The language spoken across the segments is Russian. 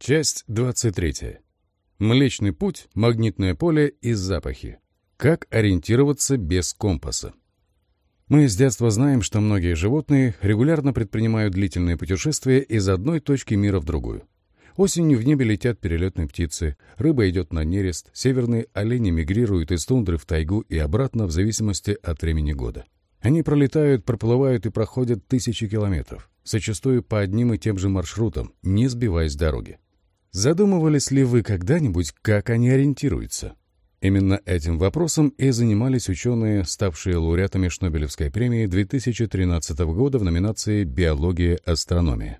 Часть 23. Млечный путь, магнитное поле и запахи. Как ориентироваться без компаса? Мы с детства знаем, что многие животные регулярно предпринимают длительные путешествия из одной точки мира в другую. Осенью в небе летят перелетные птицы, рыба идет на нерест, северные олени мигрируют из тундры в тайгу и обратно в зависимости от времени года. Они пролетают, проплывают и проходят тысячи километров, зачастую по одним и тем же маршрутам, не сбиваясь с дороги. Задумывались ли вы когда-нибудь, как они ориентируются? Именно этим вопросом и занимались ученые, ставшие лауреатами Шнобелевской премии 2013 года в номинации «Биология-астрономия».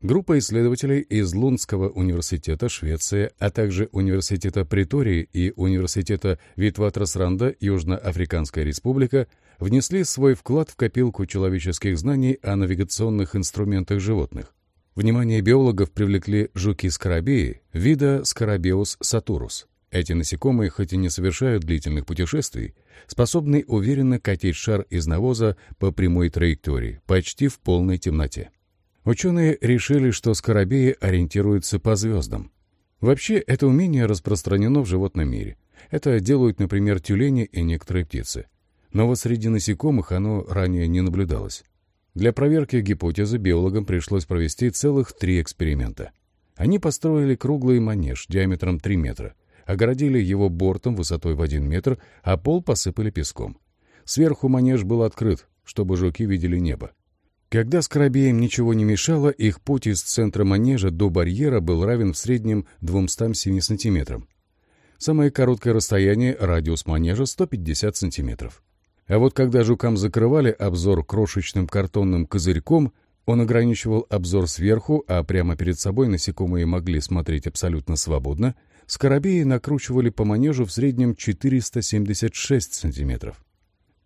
Группа исследователей из Лундского университета, Швеция, а также Университета Притории и Университета Витватрасранда, Южноафриканская республика, внесли свой вклад в копилку человеческих знаний о навигационных инструментах животных. Внимание биологов привлекли жуки-скоробеи вида Скоробеус сатурус. Эти насекомые, хоть и не совершают длительных путешествий, способны уверенно катить шар из навоза по прямой траектории, почти в полной темноте. Ученые решили, что скоробеи ориентируются по звездам. Вообще, это умение распространено в животном мире. Это делают, например, тюлени и некоторые птицы. Но вот среди насекомых оно ранее не наблюдалось. Для проверки гипотезы биологам пришлось провести целых три эксперимента. Они построили круглый манеж диаметром 3 метра, огородили его бортом высотой в 1 метр, а пол посыпали песком. Сверху манеж был открыт, чтобы жуки видели небо. Когда скоробеям ничего не мешало, их путь из центра манежа до барьера был равен в среднем 207 сантиметрам. Самое короткое расстояние, радиус манежа, 150 сантиметров. А вот когда жукам закрывали обзор крошечным картонным козырьком, он ограничивал обзор сверху, а прямо перед собой насекомые могли смотреть абсолютно свободно, скоробеи накручивали по манежу в среднем 476 сантиметров.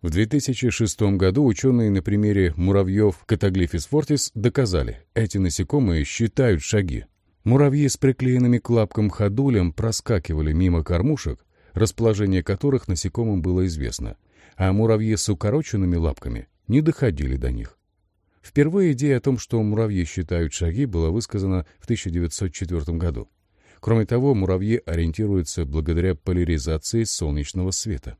В 2006 году ученые на примере муравьев Катаглифис фортис доказали, эти насекомые считают шаги. Муравьи с приклеенными к лапкам ходулем проскакивали мимо кормушек, расположение которых насекомым было известно — а муравьи с укороченными лапками не доходили до них. Впервые идея о том, что муравьи считают шаги, была высказана в 1904 году. Кроме того, муравьи ориентируются благодаря поляризации солнечного света.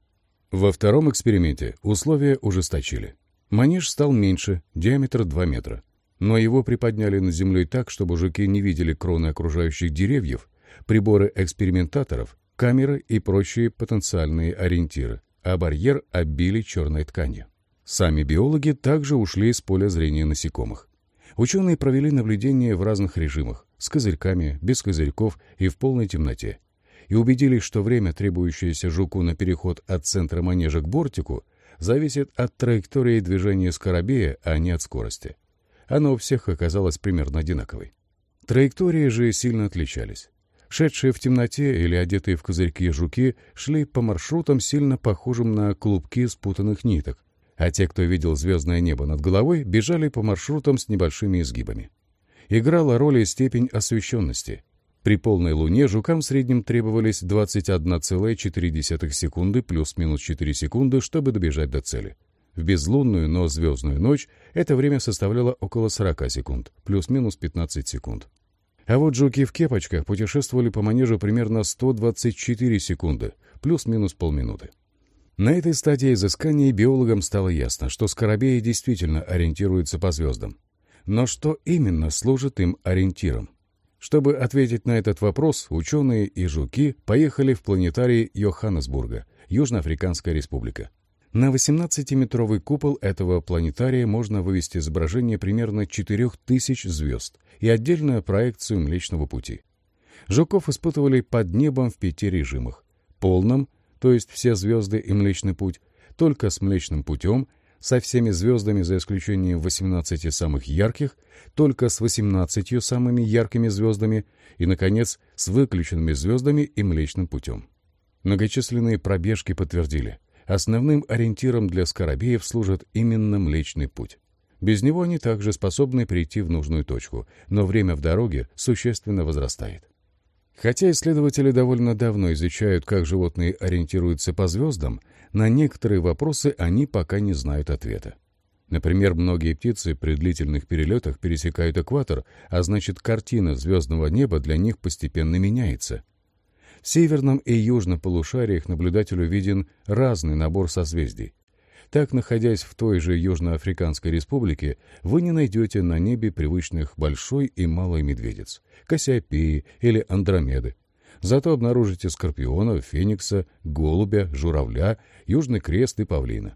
Во втором эксперименте условия ужесточили. Манеж стал меньше, диаметр 2 метра. Но его приподняли над землей так, чтобы жуки не видели кроны окружающих деревьев, приборы экспериментаторов, камеры и прочие потенциальные ориентиры а барьер оббили черной тканью. Сами биологи также ушли из поля зрения насекомых. Ученые провели наблюдения в разных режимах, с козырьками, без козырьков и в полной темноте, и убедились, что время, требующееся жуку на переход от центра манежа к бортику, зависит от траектории движения скоробея, а не от скорости. Оно у всех оказалось примерно одинаковой. Траектории же сильно отличались. Шедшие в темноте или одетые в козырьки жуки шли по маршрутам, сильно похожим на клубки спутанных ниток, а те, кто видел звездное небо над головой, бежали по маршрутам с небольшими изгибами. Играла роль и степень освещенности. При полной луне жукам в среднем требовались 21,4 секунды плюс-минус 4 секунды, чтобы добежать до цели. В безлунную, но звездную ночь это время составляло около 40 секунд, плюс-минус 15 секунд. А вот жуки в кепочках путешествовали по манежу примерно 124 секунды, плюс-минус полминуты. На этой стадии изыскания биологам стало ясно, что скоробеи действительно ориентируются по звездам. Но что именно служит им ориентиром? Чтобы ответить на этот вопрос, ученые и жуки поехали в планетарий Йоханнесбурга, Южноафриканская республика. На 18-метровый купол этого планетария можно вывести изображение примерно 4000 звезд и отдельную проекцию Млечного Пути. Жуков испытывали под небом в пяти режимах. Полном, то есть все звезды и Млечный Путь, только с Млечным Путем, со всеми звездами за исключением 18 самых ярких, только с 18 самыми яркими звездами и, наконец, с выключенными звездами и Млечным Путем. Многочисленные пробежки подтвердили – Основным ориентиром для скоробеев служит именно Млечный Путь. Без него они также способны прийти в нужную точку, но время в дороге существенно возрастает. Хотя исследователи довольно давно изучают, как животные ориентируются по звездам, на некоторые вопросы они пока не знают ответа. Например, многие птицы при длительных перелетах пересекают экватор, а значит, картина звездного неба для них постепенно меняется. В северном и южном полушариях наблюдателю виден разный набор созвездий. Так, находясь в той же Южноафриканской республике, вы не найдете на небе привычных большой и малой медведец, Кассиопеи или Андромеды. Зато обнаружите скорпиона, феникса, голубя, журавля, южный крест и павлина.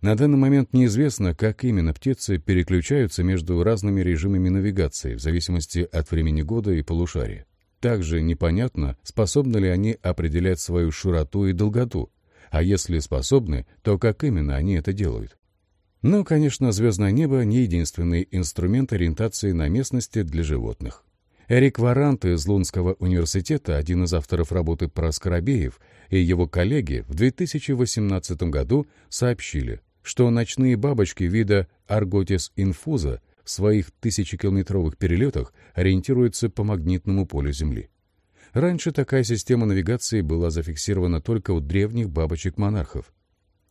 На данный момент неизвестно, как именно птицы переключаются между разными режимами навигации в зависимости от времени года и полушария. Также непонятно, способны ли они определять свою широту и долготу, а если способны, то как именно они это делают. Но, конечно, звездное небо не единственный инструмент ориентации на местности для животных. Эрик Варант из Лунского университета, один из авторов работы про скоробеев, и его коллеги в 2018 году сообщили, что ночные бабочки вида Argotis infusa в своих тысячекилометровых перелетах ориентируются по магнитному полю Земли. Раньше такая система навигации была зафиксирована только у древних бабочек-монархов.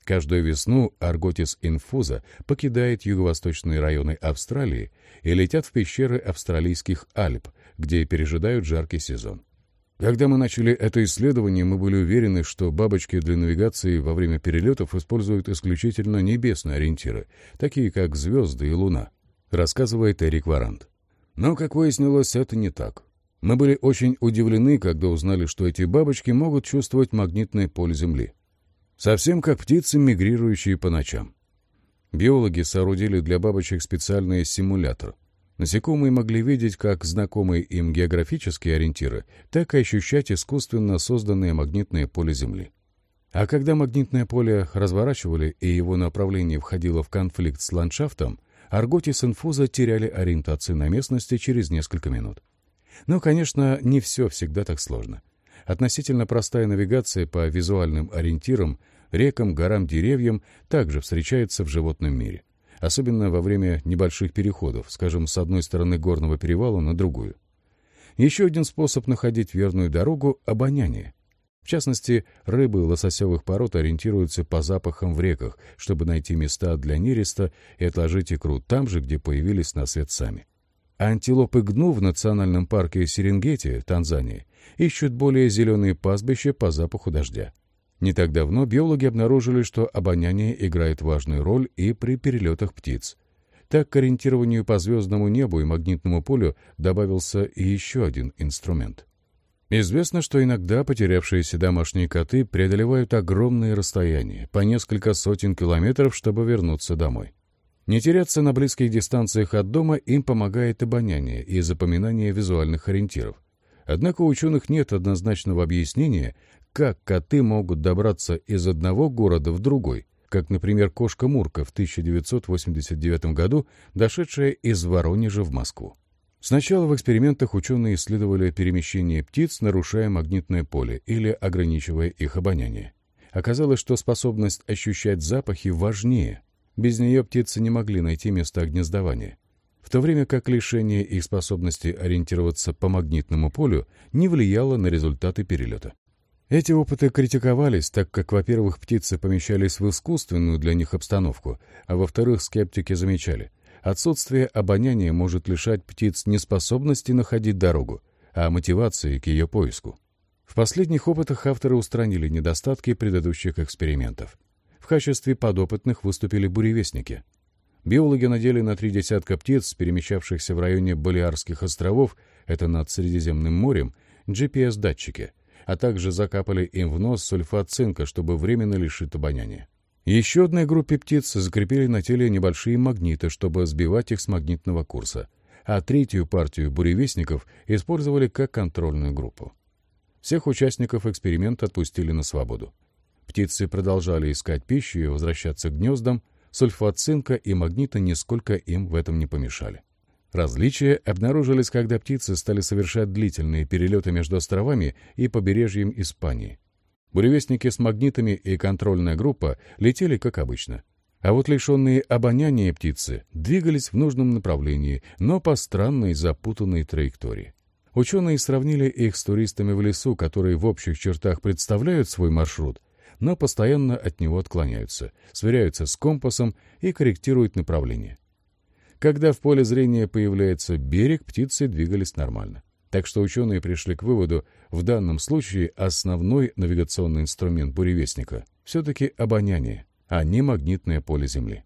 Каждую весну Арготис инфуза покидает юго-восточные районы Австралии и летят в пещеры австралийских Альп, где пережидают жаркий сезон. Когда мы начали это исследование, мы были уверены, что бабочки для навигации во время перелетов используют исключительно небесные ориентиры, такие как звезды и луна, рассказывает Эрик Варант. Но, как выяснилось, это не так. Мы были очень удивлены, когда узнали, что эти бабочки могут чувствовать магнитное поле Земли. Совсем как птицы, мигрирующие по ночам. Биологи соорудили для бабочек специальный симулятор. Насекомые могли видеть как знакомые им географические ориентиры, так и ощущать искусственно созданное магнитное поле Земли. А когда магнитное поле разворачивали и его направление входило в конфликт с ландшафтом, Арготис инфуза теряли ориентацию на местности через несколько минут. Но, конечно, не все всегда так сложно. Относительно простая навигация по визуальным ориентирам, рекам, горам, деревьям также встречается в животном мире. Особенно во время небольших переходов, скажем, с одной стороны горного перевала на другую. Еще один способ находить верную дорогу — обоняние. В частности, рыбы лососевых пород ориентируются по запахам в реках, чтобы найти места для нереста и отложить икру там же, где появились на свет сами. Антилопы гну в национальном парке Серенгети, Танзании, ищут более зеленые пастбища по запаху дождя. Не так давно биологи обнаружили, что обоняние играет важную роль и при перелетах птиц. Так к ориентированию по звездному небу и магнитному полю добавился еще один инструмент. Известно, что иногда потерявшиеся домашние коты преодолевают огромные расстояния, по несколько сотен километров, чтобы вернуться домой. Не теряться на близких дистанциях от дома им помогает обоняние и запоминание визуальных ориентиров. Однако у ученых нет однозначного объяснения, как коты могут добраться из одного города в другой, как, например, кошка Мурка в 1989 году, дошедшая из Воронежа в Москву. Сначала в экспериментах ученые исследовали перемещение птиц, нарушая магнитное поле или ограничивая их обоняние. Оказалось, что способность ощущать запахи важнее. Без нее птицы не могли найти места гнездования в то время как лишение их способности ориентироваться по магнитному полю не влияло на результаты перелета. Эти опыты критиковались, так как, во-первых, птицы помещались в искусственную для них обстановку, а во-вторых, скептики замечали, отсутствие обоняния может лишать птиц неспособности находить дорогу, а мотивации к ее поиску. В последних опытах авторы устранили недостатки предыдущих экспериментов. В качестве подопытных выступили буревестники — Биологи надели на три десятка птиц, перемещавшихся в районе Балиарских островов, это над Средиземным морем, GPS-датчики, а также закапали им в нос сульфат цинка, чтобы временно лишить обоняния. Еще одной группе птиц закрепили на теле небольшие магниты, чтобы сбивать их с магнитного курса, а третью партию буревестников использовали как контрольную группу. Всех участников эксперимента отпустили на свободу. Птицы продолжали искать пищу и возвращаться к гнездам, сульфат цинка и магнита нисколько им в этом не помешали. Различия обнаружились, когда птицы стали совершать длительные перелеты между островами и побережьем Испании. Буревестники с магнитами и контрольная группа летели как обычно. А вот лишенные обоняния птицы двигались в нужном направлении, но по странной запутанной траектории. Ученые сравнили их с туристами в лесу, которые в общих чертах представляют свой маршрут, но постоянно от него отклоняются, сверяются с компасом и корректируют направление. Когда в поле зрения появляется берег, птицы двигались нормально. Так что ученые пришли к выводу, в данном случае основной навигационный инструмент буревестника все-таки обоняние, а не магнитное поле Земли.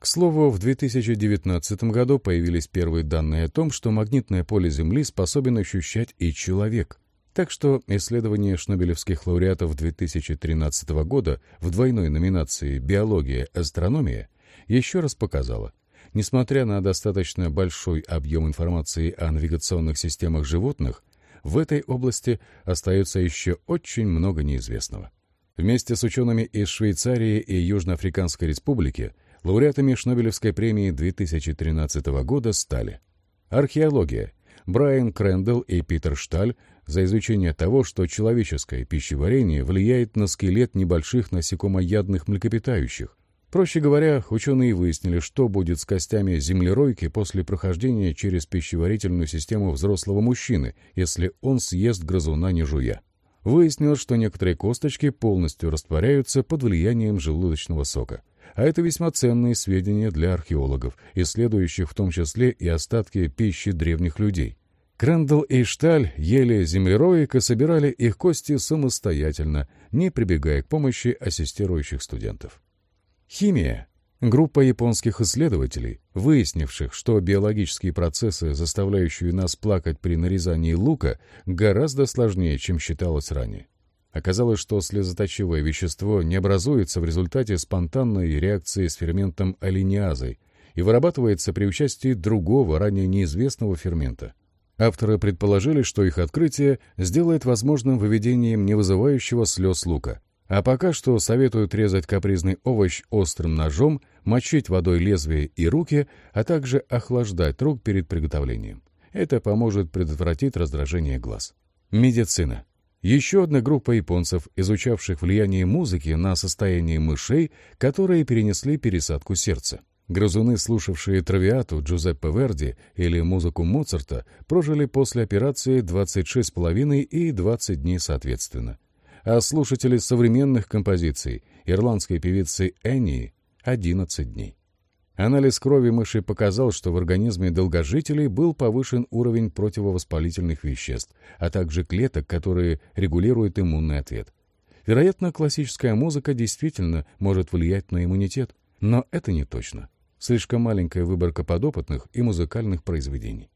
К слову, в 2019 году появились первые данные о том, что магнитное поле Земли способен ощущать и человек. Так что исследование шнобелевских лауреатов 2013 года в двойной номинации «Биология-астрономия» еще раз показало – Несмотря на достаточно большой объем информации о навигационных системах животных, в этой области остается еще очень много неизвестного. Вместе с учеными из Швейцарии и Южноафриканской республики лауреатами Шнобелевской премии 2013 года стали археология Брайан Крэндалл и Питер Шталь за изучение того, что человеческое пищеварение влияет на скелет небольших насекомоядных млекопитающих, Проще говоря, ученые выяснили, что будет с костями землеройки после прохождения через пищеварительную систему взрослого мужчины, если он съест грызуна не жуя. Выяснилось, что некоторые косточки полностью растворяются под влиянием желудочного сока. А это весьма ценные сведения для археологов, исследующих в том числе и остатки пищи древних людей. Крэндалл и Шталь ели землероек и собирали их кости самостоятельно, не прибегая к помощи ассистирующих студентов. Химия. Группа японских исследователей, выяснивших, что биологические процессы, заставляющие нас плакать при нарезании лука, гораздо сложнее, чем считалось ранее. Оказалось, что слезоточивое вещество не образуется в результате спонтанной реакции с ферментом алиниазой и вырабатывается при участии другого, ранее неизвестного фермента. Авторы предположили, что их открытие сделает возможным выведением не вызывающего слез лука, а пока что советуют резать капризный овощ острым ножом, мочить водой лезвие и руки, а также охлаждать рук перед приготовлением. Это поможет предотвратить раздражение глаз. Медицина. Еще одна группа японцев, изучавших влияние музыки на состояние мышей, которые перенесли пересадку сердца. Грызуны, слушавшие травиату Джузеппе Верди или музыку Моцарта, прожили после операции 26,5 и 20 дней соответственно а слушатели современных композиций ирландской певицы Энни 11 дней. Анализ крови мыши показал, что в организме долгожителей был повышен уровень противовоспалительных веществ, а также клеток, которые регулируют иммунный ответ. Вероятно, классическая музыка действительно может влиять на иммунитет, но это не точно. Слишком маленькая выборка подопытных и музыкальных произведений.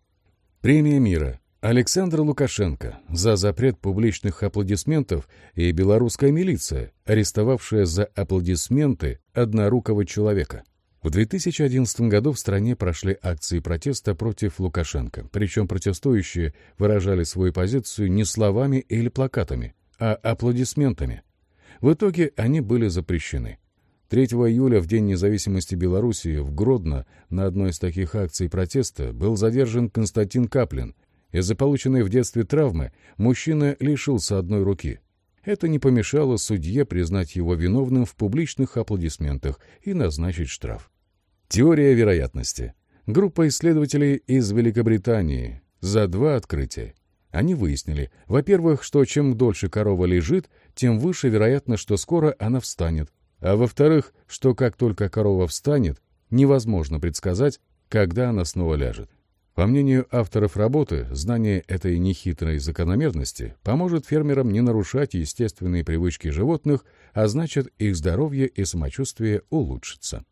Премия мира Александр Лукашенко за запрет публичных аплодисментов и белорусская милиция, арестовавшая за аплодисменты однорукого человека. В 2011 году в стране прошли акции протеста против Лукашенко, причем протестующие выражали свою позицию не словами или плакатами, а аплодисментами. В итоге они были запрещены. 3 июля, в День независимости Белоруссии, в Гродно на одной из таких акций протеста был задержан Константин Каплин, из-за полученной в детстве травмы мужчина лишился одной руки. Это не помешало судье признать его виновным в публичных аплодисментах и назначить штраф. Теория вероятности. Группа исследователей из Великобритании за два открытия. Они выяснили, во-первых, что чем дольше корова лежит, тем выше вероятность, что скоро она встанет. А во-вторых, что как только корова встанет, невозможно предсказать, когда она снова ляжет. По мнению авторов работы, знание этой нехитрой закономерности поможет фермерам не нарушать естественные привычки животных, а значит, их здоровье и самочувствие улучшится.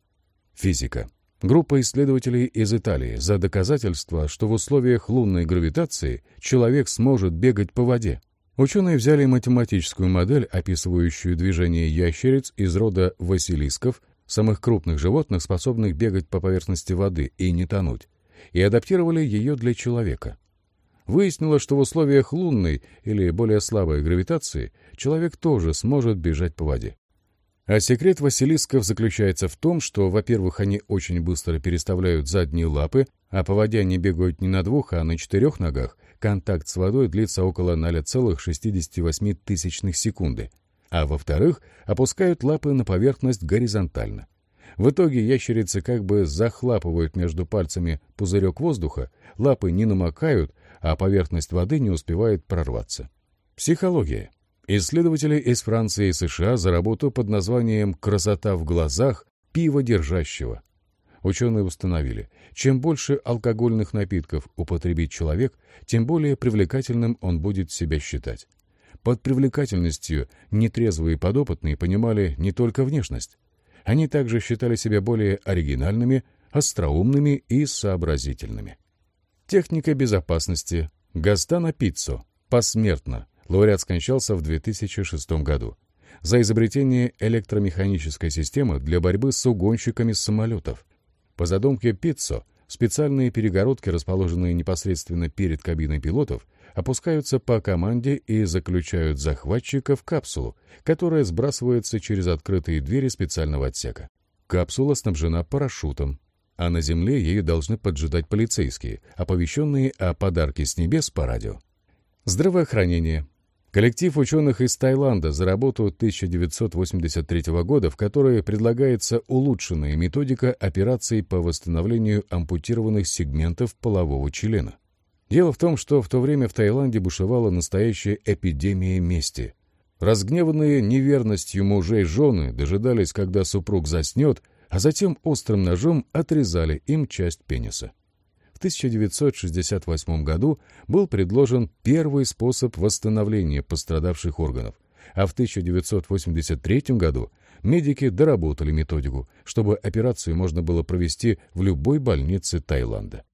Физика. Группа исследователей из Италии за доказательство, что в условиях лунной гравитации человек сможет бегать по воде. Ученые взяли математическую модель, описывающую движение ящериц из рода василисков, самых крупных животных, способных бегать по поверхности воды и не тонуть, и адаптировали ее для человека. Выяснилось, что в условиях лунной или более слабой гравитации человек тоже сможет бежать по воде. А секрет василисков заключается в том, что, во-первых, они очень быстро переставляют задние лапы, а по воде они бегают не на двух, а на четырех ногах, контакт с водой длится около 0,68 секунды. А во-вторых, опускают лапы на поверхность горизонтально. В итоге ящерицы как бы захлапывают между пальцами пузырек воздуха, лапы не намокают, а поверхность воды не успевает прорваться. Психология. Исследователи из Франции и США за работу под названием «Красота в глазах» пива держащего. Ученые установили, чем больше алкогольных напитков употребит человек, тем более привлекательным он будет себя считать. Под привлекательностью нетрезвые подопытные понимали не только внешность. Они также считали себя более оригинальными, остроумными и сообразительными. Техника безопасности. Гастана Пиццо. Посмертно. Лауреат скончался в 2006 году. За изобретение электромеханической системы для борьбы с угонщиками самолетов. По задумке Пиццо, специальные перегородки, расположенные непосредственно перед кабиной пилотов, опускаются по команде и заключают захватчика в капсулу, которая сбрасывается через открытые двери специального отсека. Капсула снабжена парашютом, а на земле ею должны поджидать полицейские, оповещенные о подарке с небес по радио. Здравоохранение. Коллектив ученых из Таиланда за работу 1983 года, в которой предлагается улучшенная методика операций по восстановлению ампутированных сегментов полового члена. Дело в том, что в то время в Таиланде бушевала настоящая эпидемия мести. Разгневанные неверностью мужей жены дожидались, когда супруг заснет, а затем острым ножом отрезали им часть пениса. В 1968 году был предложен первый способ восстановления пострадавших органов, а в 1983 году медики доработали методику, чтобы операцию можно было провести в любой больнице Таиланда.